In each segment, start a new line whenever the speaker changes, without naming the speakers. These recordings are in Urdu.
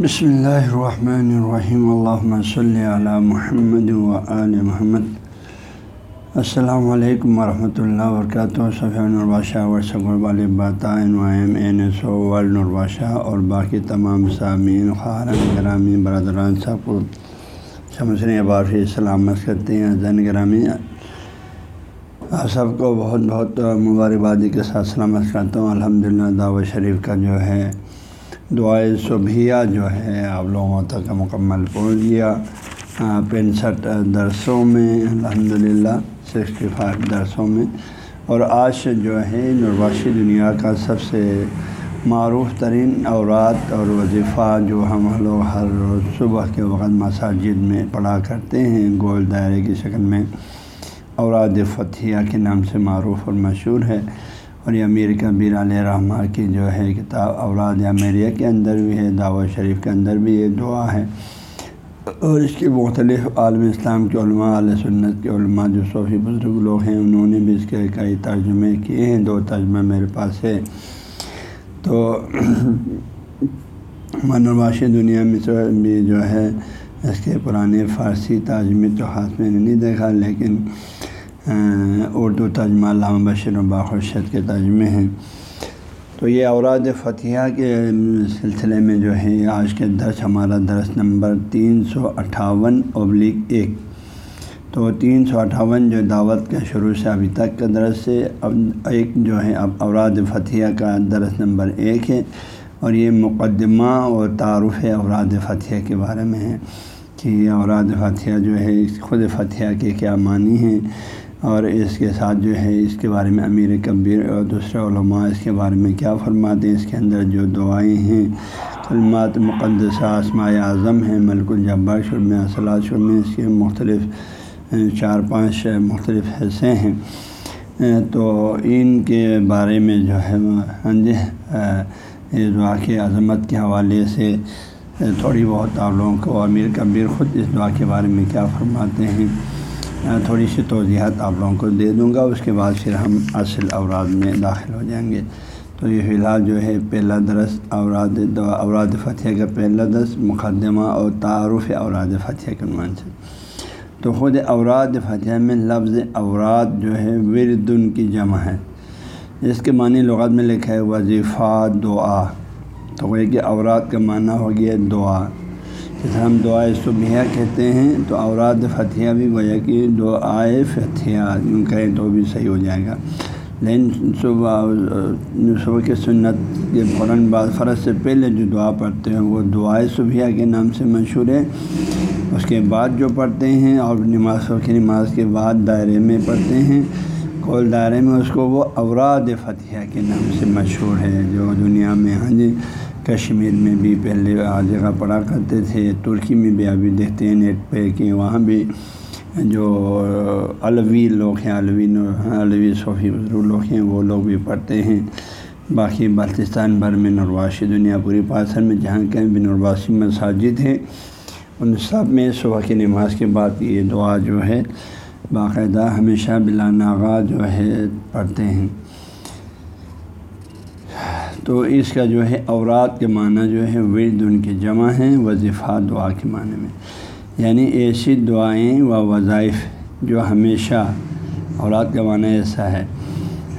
بسم اللہ الرحمن الرحیم. اللہ صلی علی محمد وآل محمد. السلام علیکم ورحمۃ اللہ وبرکاتہ. صفی نرباشہ ورثہ غربال این ایس او ورلڈ نرباشہ اور باقی تمام سامعین خارن گرامی، برادران، سب کو شمسن بارفی سلامت کرتے ہیں زین گرامی. آپ سب کو بہت بہت مبارکبادی کے ساتھ سلامت کرتا ہوں. الحمد للہ دعوت شریف کا جو ہے دعائے صبحیہ جو ہے، آپ لوگوں تک مکمل پہنچ گیا۔ ہاں، پینسٹھ درسوں میں الحمد للہ سکسٹی فائیو درسوں میں۔ اور آج جو ہے نرواشی دنیا کا سب سے معروف ترین اورات اور وظیفہ جو ہم لوگ ہر روز صبح کے وقت مساجد میں پڑھا کرتے ہیں، گول دائرے کی شکل میں، اوراد فتح کے نام سے معروف اور مشہور ہے۔ اور یہ امیر کبیر علیہ رحمٰ کی جو ہے کتاب اولاد امیریہ کے اندر بھی ہے، دعوت شریف کے اندر بھی یہ دعا ہے۔ اور اس کے مختلف عالم اسلام کے علماء علیہ سنت کے علماء، جو صوفی بزرگ لوگ ہیں، انہوں نے بھی اس کے کئی ترجمے کیے ہیں۔ دو ترجمے میرے پاس ہے تو منواشی دنیا میں بھی جو ہے، اس کے پرانے فارسی ترجمے تو ہاتھ میں نہیں دیکھا، لیکن اردو ترجمہ علامہ بشیر و باخرشد کے ترجمے ہیں۔ تو یہ اوراد فتح کے سلسلے میں جو ہے، آج کے درس، ہمارا درس نمبر تین سو اٹھاون ابلیغ ایک۔ تو تین سو اٹھاون جو دعوت کے شروع سے ابھی تک کا درس ہے اب ایک جو ہے، اب اوراد فتح کا درس نمبر ایک ہے۔ اور یہ مقدمہ اور تعارف اوراد فتح کے بارے میں ہے کہ یہ اوراد فتح جو ہے، خود فتح کے کیا معنی ہیں۔ اور اس کے ساتھ جو ہے، اس کے بارے میں امیر کبیر اور دوسرے علماء اس کے بارے میں کیا فرماتے ہیں؟ اس کے اندر جو دعائیں ہیں، کلمات مقدسہ، آسماء اعظم ہیں، ملک الجبار شرم اصلاح شرم اس کے مختلف چار پانچ مختلف حصے ہیں۔ تو ان کے بارے میں جو ہے ہاں جی اس دعا کی عظمت کے حوالے سے تھوڑی بہت آپ لوگوں کو، امیر کبیر خود اس دعا کے بارے میں کیا فرماتے ہیں؟ تھوڑی سی توضیحات آپ لوگوں کو دے دوں گا، اس کے بعد پھر ہم اصل اوراد میں داخل ہو جائیں گے۔ تو یہ فی الحال جو ہے، پہلا درس اوراد اوراد فتح کا پہلا درس مقدمہ اور تعارف اوراد فتح کے عنوان سے تو خود اوراد فتح میں لفظ اوراد جو ہے وردن کی جمع ہے۔ اس کے معنی لغات میں لکھا ہے وظیفہ، دعا۔ تو وہ کہ اوراد کا معنی ہو گیا دعا۔ جیسے ہم دعائے صبح کہتے ہیں، تو اوراد فتح بھی گویا کہ دعائے فتح یوں کہیں تو بھی صحیح ہو جائے گا۔ لیکن صبح صبح کے سنت کے فوراً بعد فرض سے پہلے جو دعا پڑھتے ہیں، وہ دعائے صبح کے نام سے مشہور ہے۔ اس کے بعد جو پڑھتے ہیں اور نماز کی نماز کے بعد دائرے میں پڑھتے ہیں۔ کول دائرے میں اس کو وہ اوراد فتح کے نام سے مشہور ہے جو دنیا میں ہاں جی کشمیر میں بھی پہلے جگہ پڑھا کرتے تھے، ترکی میں بھی ابھی دیکھتے ہیں، نیٹ پہ کہ وہاں بھی جو علوی لوگ ہیں، علوی ہاں، علوی صوفی بزرگ لوگ ہیں، وہ لوگ بھی پڑھتے ہیں۔ باقی بلتستان بھر میں نرواشی دنیا پوری پاسر میں، جہاں کہیں بھی نرواسی مساجد ہیں۔ ان سب میں صبح کی نماز کے بعد یہ دعا جو ہے باقاعدہ ہمیشہ بلا ناغا جو ہے پڑھتے ہیں۔ تو اس کا جو ہے اورات کے معنی جو ہے ورد ان کی جمع ہیں، وظیفہ دعا کے معنی میں۔ یعنی ایسی دعائیں و وظائف جو ہمیشہ اورات کا معنی ایسا ہے۔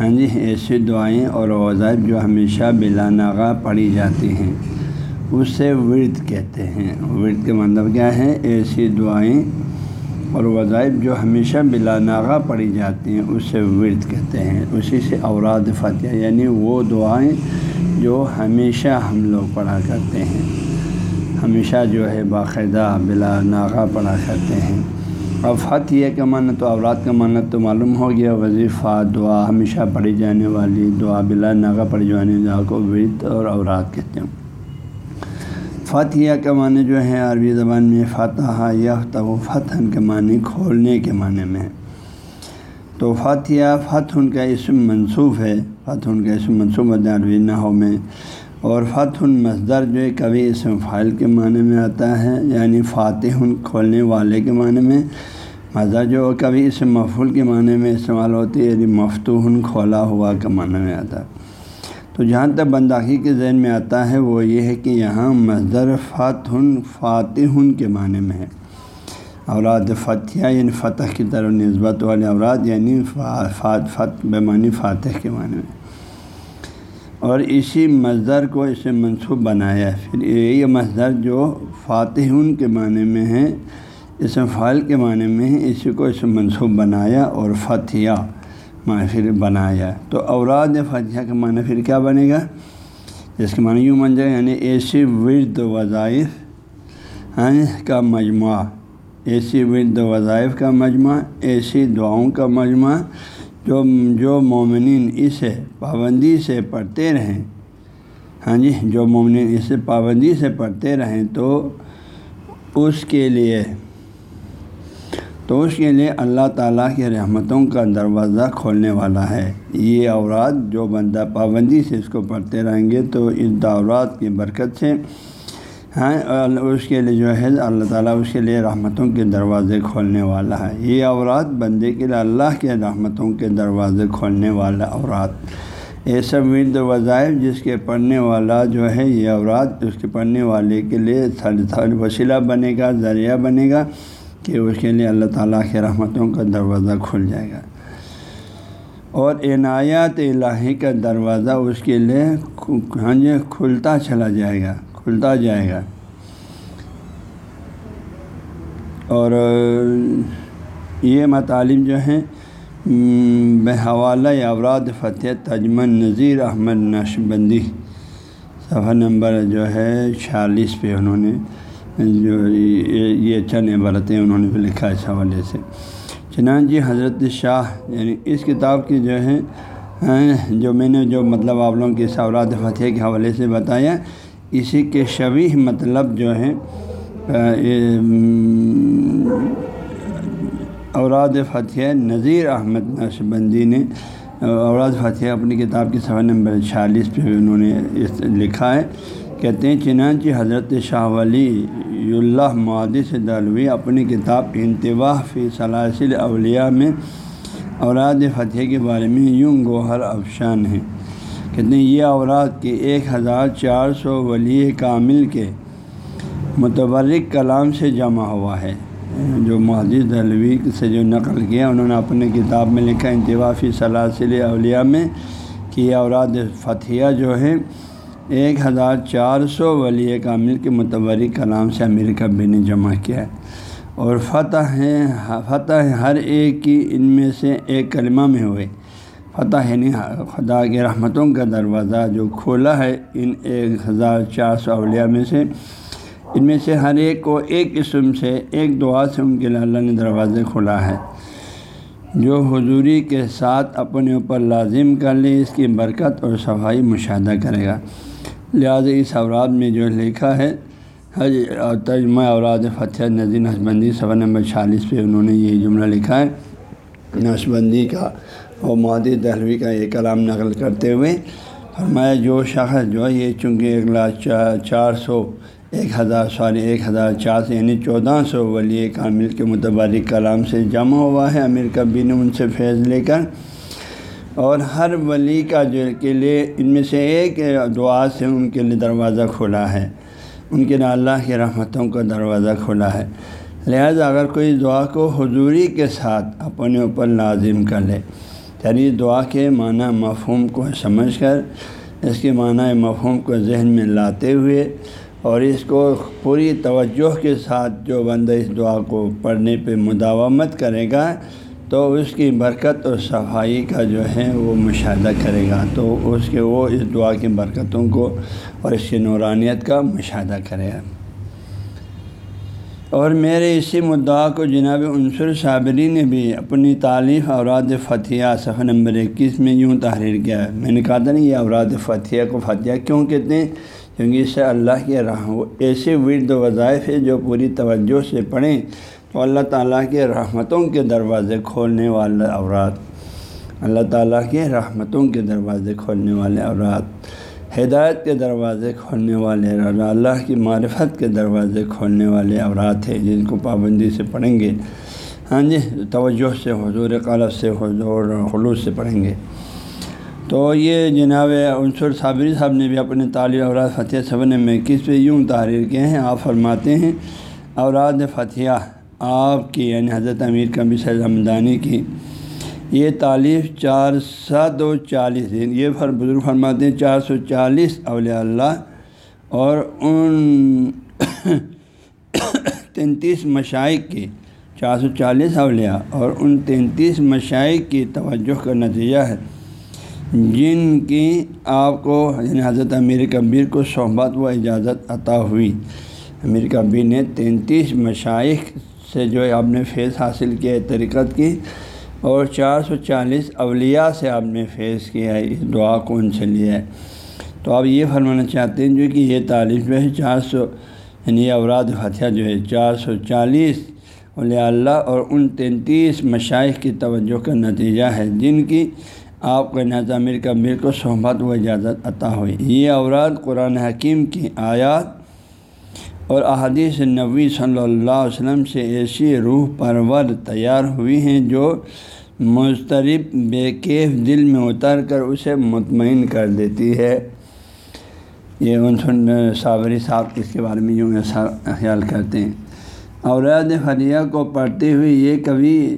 ہاں جی ایسی دعائیں اور وظائف جو ہمیشہ بلا ناغا پڑھی جاتی ہیں۔ اس سے ورد کہتے ہیں۔ ورد کے مطلب کیا ہے؟ ایسی دعائیں اور وظائف جو ہمیشہ بلا ناغا پڑھی جاتی ہیں اس سے ورد کہتے ہیں۔ اسی سے اوراد فتح یعنی وہ دعائیں جو ہمیشہ ہم لوگ پڑھا کرتے ہیں۔ ہمیشہ جو ہے باقاعدہ بلا ناغا پڑھا کرتے ہیں۔ اور فتح کا معنی تو اوراد کا معنی تو معلوم ہو گیا۔ وظیفہ، دعا، ہمیشہ پڑھی جانے والی دعا، بلا ناغا پڑھی جانے دعا کو ورد اور اوراد کہتے ہیں۔ فتح کا معنی جو ہے عربی زبان میں فتح یہ تو فتح کے معنی کھولنے کے معنی میں۔ ہے تو فتح فتح کا اسم منصوب ہے۔ فتح کا اسم منصوب ہے عربی نحو میں۔ اور فتح مصدر جو ہے، کبھی اسم فائل کے معنی میں آتا ہے یعنی فاتح کھولنے والے کے معنی میں۔ مزہ جو کبھی اسم مفول کے معنی میں استعمال ہوتی ہے یعنی مفتوح کھولا ہوا کا معنی میں آتا ہے۔ تو جہاں تک بنداخی کے ذہن میں آتا ہے، وہ یہ ہے کہ یہاں مزدر فاتح فاتح کے معنی میں ہے۔ اوراد فتح یعنی فتح کی طرف نسبت والے اوراد یعنی فات فت بے فاتح کے معنی میں۔ اور اسی مزدر کو اسے منصوب بنایا پھر یہ مزدر جو فاتح کے معنی میں ہے اس فعال کے معنی میں ہے، اسی کو اسے منصوب بنایا اور فتح پھر بنایا۔ تو اوراد فتح کا معنی پھر کیا بنے گا؟ جس کے معنی یوں بن جائے یعنی ایسی ورد وظائف ہاں، کا مجموعہ۔ ایسی ورد وظائف کا مجموعہ، ایسی دعاؤں کا مجموعہ جو جو مومنین اسے پابندی سے پڑھتے رہیں۔ ہاں جی جو مومنین اسے پابندی سے پڑھتے رہیں تو اس کے لیے تو اس کے لیے اللہ تعالیٰ کی رحمتوں کا دروازہ کھولنے والا ہے۔ یہ اوراد جو بندہ پابندی سے اس کو پڑھتے رہیں گے تو اس دورات کی برکت سے ہاں اس کے لیے جو ہے، اللہ تعالیٰ اس کے لیے رحمتوں کے دروازے کھولنے والا ہے۔ یہ اوراد بندے کے لیے اللہ کے رحمتوں کے دروازے کھولنے والا اوراد۔ یہ سب ورد وظائف جس کے پڑھنے والا جو ہے، یہ اوراد اس کے پڑھنے والے کے لیے وسیلہ بنے گا، ذریعہ بنے گا۔ کہ اس کے لیے اللہ تعالیٰ کے رحمتوں کا دروازہ کھل جائے گا۔ اور عنایات الہی کا دروازہ اس کے لیے ہاں جی کھلتا چلا جائے گا، کھلتا جائے گا۔ اور یہ مطالب جو ہیں، بے حوالہ اوراد فتح تجمن نذیر احمد نش بندی صفحہ نمبر جو ہے چھیالیس پہ انہوں نے جو یہ چند اچھا عبارتیں انہوں نے بھی لکھا اس حوالے سے۔ چنانچہ حضرت شاہ یعنی اس کتاب کی جو ہے جو میں نے جو مطلب آپ لوگوں کے سورات فتح کے حوالے سے بتایا، اسی کے شبیح مطلب جو ہے اوراد فتح نذیر احمد نشبندی نے، اوراد فتح اپنی کتاب کی صفحہ نمبر چھیالیس پہ انہوں نے لکھا ہے۔ کہتے ہیں، چنانچہ حضرت شاہ ولی اللہ معدث دلوی اپنی کتاب انتباہ فی سلاسل اولیاء میں اوراد فتح کے بارے میں یوں گوہر افشان ہیں۔ کہتے ہیں، یہ اوراد کے ایک ہزار چار سو ولی کامل کے متبرک کلام سے جمع ہوا ہے۔ جو محدود دلوی سے جو نقل کیا، انہوں نے اپنے کتاب میں لکھا انتبافی سلاسل اولیاء میں، کہ یہ اوراد فتح جو ہے ایک ہزار چار سو ولی کامل کے متبرک کلام سے امیر کبی نے جمع کیا ہے۔ اور فتح ہے، فتح ہر ایک کی ان میں سے ایک کلمہ میں ہوئے۔ فتح یعنی خدا کے رحمتوں کا دروازہ جو کھولا ہے ان ایک ہزار چار سو اولیاء میں سے۔ ان میں سے ہر ایک کو ایک قسم سے، ایک دعا سے ان کے لیے اللہ نے دروازے کھولا ہے۔ جو حضوری کے ساتھ اپنے اوپر لازم کر لے اس کی برکت اور صفائی مشاہدہ کرے گا۔ لہٰذا اس اوراد میں جو لکھا ہے، حج اور اوراد فتح نظیر نسبندی صفحہ نمبر چھیالیس پہ انہوں نے یہ جملہ لکھا ہے۔ نسبندی کا اور مادی دہلوی کا یہ کلام نقل کرتے ہوئے فرمایا، جو شخص جو ہے، یہ چونکہ ایک لاکھ چار سو، ایک ہزار، سوری، ایک ہزار چار سو یعنی چودہ سو ولی کامل کے متبادل کلام سے جمع ہوا ہے۔ امیر کبی نے ان سے فیض لے کر اور ہر ولی کا جو کے لیے ان میں سے ایک دعا سے ان کے لیے دروازہ کھولا ہے۔ ان کے لیے اللہ کی رحمتوں کا دروازہ کھولا ہے۔ لہذا اگر کوئی دعا کو حضوری کے ساتھ اپنے اوپر لازم کر لے یعنی دعا کے معنی مفہوم کو سمجھ کر، اس کے معنی مفہوم کو ذہن میں لاتے ہوئے اور اس کو پوری توجہ کے ساتھ جو بندہ اس دعا کو پڑھنے پہ مداومت کرے گا تو اس کی برکت اور صفائی کا جو ہے وہ مشاہدہ کرے گا۔ تو اس کے وہ اس دعا کی برکتوں کو اور اس کی نورانیت کا مشاہدہ کرے۔ گا اور میرے اسی مدعا کو جناب عنصر صابری نے بھی اپنی تعلیف اوراد فتح صفحہ نمبر اکیس میں یوں تحریر کیا۔ ہے میں نے کہا تھا نا یہ اوراد فتح کو فتح کیوں کہتے ہیں؟ کیونکہ اس سے اللہ کے راہ ایسے ورد وظائف ہے جو پوری توجہ سے پڑھیں۔ تو اللہ تعالیٰ کے رحمتوں کے دروازے کھولنے والا اوراد، اللہ تعالیٰ کے رحمتوں کے دروازے کھولنے والے اوراد، ہدایت کے دروازے کھولنے والے اللہ کی معرفت کے دروازے کھولنے والے اورات ہیں، جن کو پابندی سے پڑھیں گے۔ ہاں جی توجہ سے، حضور قلب سے، حضور خلوص سے پڑھیں گے۔ تو یہ جناب عنصر صابری صاحب نے بھی اپنے طالب اوراد فتح صبن میں کس پہ یوں تحریر کیے ہیں، آپ فرماتے ہیں، اوراد فتح آپ کی یعنی حضرت امیر کبی سید حمدانی کی، یہ تعلیف چار سو چالیس دن یہ فر، بزرگ فرماتے ہیں چار سو چالیس اولیاء اللہ اور ان تینتیس مشائق کی، چار سو چالیس اولیاء اور ان تینتیس مشائق کی توجہ کا نتیجہ ہے۔ جن کی آپ کو یعنی حضرت امیر کبیر کو صحبت و اجازت عطا ہوئی۔ امیر کبیر نے تینتیس مشائق سے جو ہے آپ نے فیض حاصل کیا ہے، طریقت کی۔ اور چار سو چالیس اولیاء سے آپ نے فیض کیا ہے، اس دعا کو ان سے لیا ہے۔ تو آپ یہ فرمانا چاہتے ہیں جو کہ یہ تعلیم جو ہے، چار سو یعنی اوراد فتح جو ہے، چار سو چالیس اولیاء اللہ اور ان تینتیس مشائق کی توجہ کا نتیجہ ہے، جن کی آپ کو نظامر کبیر کو صحبت و اجازت عطا ہوئی۔ یہ اوراد قرآن حکیم کی آیات اور احادیث نبی صلی اللہ علیہ وسلم سے ایسی روح پرور تیار ہوئی ہیں جو مضطرب بے کیف دل میں اتر کر اسے مطمئن کر دیتی ہے۔ یہ ان صابری صاحب اس کے بارے میں یوں ایسا خیال کرتے ہیں۔ اوراد فریہ کو پڑھتے ہوئے یہ کبھی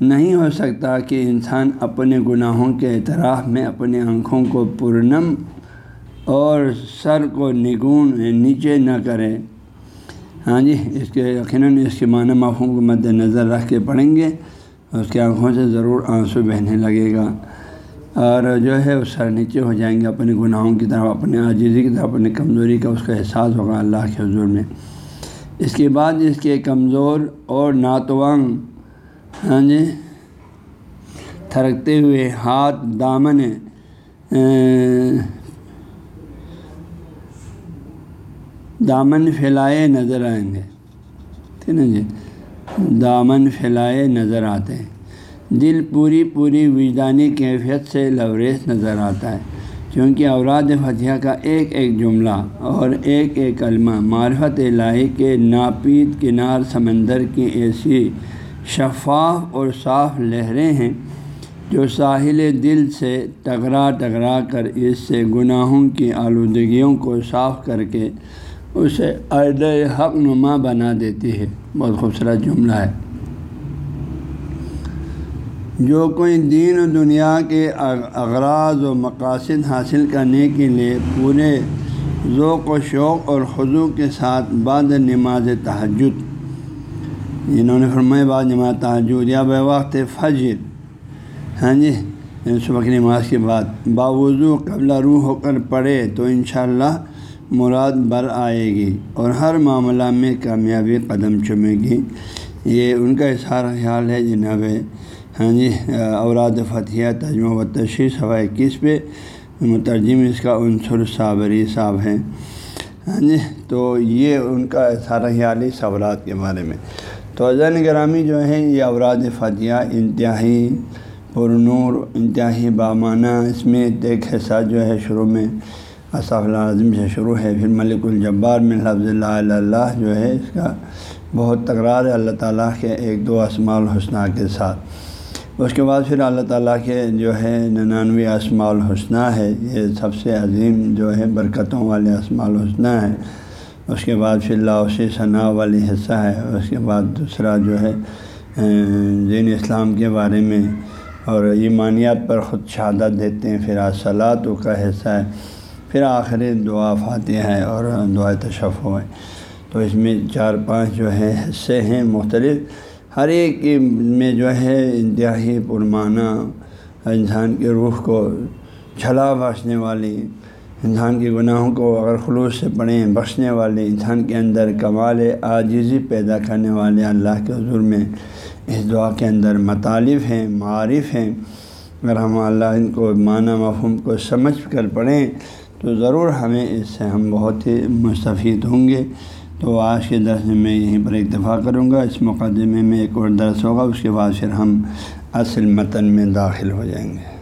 نہیں ہو سکتا کہ انسان اپنے گناہوں کے اعتراف میں اپنے آنکھوں کو پرنم اور سر کو نگون نیچے نہ کرے ہاں جی اس کے یقیناً اس کے معنی مفہوم کو مد نظر رکھ کے پڑھیں گے۔ اس کے آنکھوں سے ضرور آنسو بہنے لگے گا۔ اور جو ہے اس سر نیچے ہو جائیں گے، اپنے گناہوں کی طرف، اپنے عاجزی کی طرف، اپنی کمزوری کا اس کا احساس ہوگا اللہ کے حضور میں۔ اس کے بعد اس کے کمزور اور ناتوانگ ہاں جی تھرکتے ہوئے ہاتھ دامن دامن پھیلائے نظر آئیں گے۔ ٹھیک ہے نا جی؟ دامن پھیلائے نظر آتے ہیں۔ دل پوری پوری وجدانی کیفیت سے لوریز نظر آتا ہے۔ کیونکہ اوراد فتح کا ایک ایک جملہ اور ایک ایک کلمہ معرفت الہی کے ناپید کنار سمندر کی ایسی شفاف اور صاف لہریں ہیں جو ساحل دل سے ٹکرا ٹکرا کر اس سے گناہوں کی آلودگیوں کو صاف کر کے اسے عید حق نما بنا دیتی ہے۔ بہت خوبصورت جملہ ہے۔ جو کوئی دین و دنیا کے اغراض و مقاصد حاصل کرنے کے لیے پورے ذوق و شوق اور خضو کے ساتھ بعد نماز تحجد انہوں نے فرمائے بعد نماز تحجد یا بے وقت فجر۔ ہاں جی یعنی صبح کی نماز کے بعد۔ باوضو قبل روح ہو کر پڑھے تو انشاءاللہ مراد بر آئے گی اور ہر معاملہ میں کامیابی قدم چمے گی۔ یہ ان کا اظہار خیال ہے جناب۔ ہاں جی اوراد فتح تجمہ و تشریح صفحہ اکیس پہ مترجم اس کا عنصر صابری صاحب ہیں۔ ہاں جی تو یہ ان کا اظہار خیالی سوالات کے بارے میں۔ تو زین گرامی جو ہے، یہ اوراد فتح انتہائی پر نور انتہائی بامانہ، اس میں ایک حصہ جو ہے شروع میں اصف اعظم سے شروع ہے، پھر ملک الجبار میں لفظ اللہ اللہ جو ہے، اس کا بہت تکرار ہے اللہ تعالیٰ کے ایک دو اسماع الحسنہ کے ساتھ۔ اس کے بعد پھر اللہ تعالیٰ کے جو ہے ننانوی اسماع الحسنہ ہے، یہ سب سے عظیم جو ہے برکتوں والے اسماع الحسنہ ہے اس کے بعد پھر لاؤسی ثناء والی حصہ ہے، اس کے بعد دوسرا جو ہے دین اسلام کے بارے میں اور ایمانیات پر خود شہادت دیتے ہیں۔ پھر اصلاۃ کا حصہ ہے۔ پھر آخری دعا فاتح ہے اور دعا تشف ہے۔ تو اس میں چار پانچ جو ہے حصے ہیں مختلف۔ ہر ایک میں جو ہے انتہائی پرمانہ انسان کے روح کو جھلا بخشنے والی، انسان کے گناہوں کو اگر خلوص سے پڑھیں، بخشنے والے انسان کے اندر کمال عاجزی پیدا کرنے والے اللہ کے حضور میں اس دعا کے اندر مطالب ہیں، معارف ہیں۔ اگر ہم اللہ ان کو معنی مفہوم کو سمجھ کر پڑھیں تو ضرور ہمیں اس سے ہم بہت ہی مستفید ہوں گے۔ تو آج کے درس میں یہیں پر اکتفا کروں گا۔ اس مقدمے میں ایک اور درس ہوگا، اس کے بعد پھر ہم اصل متن میں داخل ہو جائیں گے۔